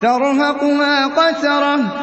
تَرْهَقُهَا قَتَرَةٌ